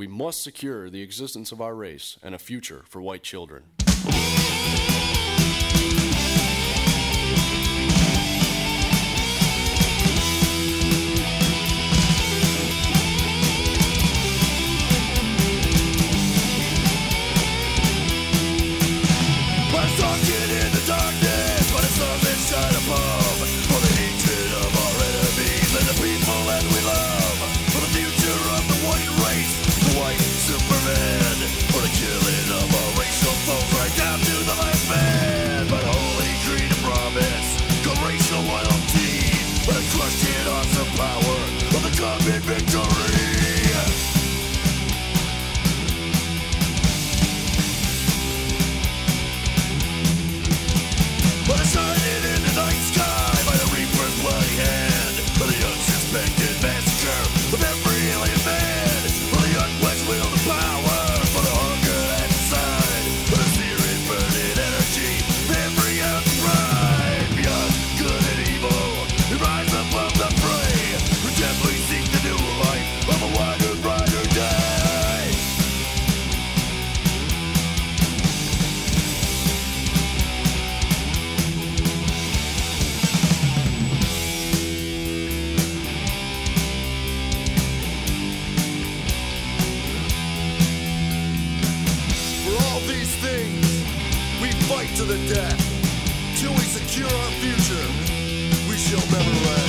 We must secure the existence of our race and a future for white children. Fight to the death. Till we secure our future, we shall never rest.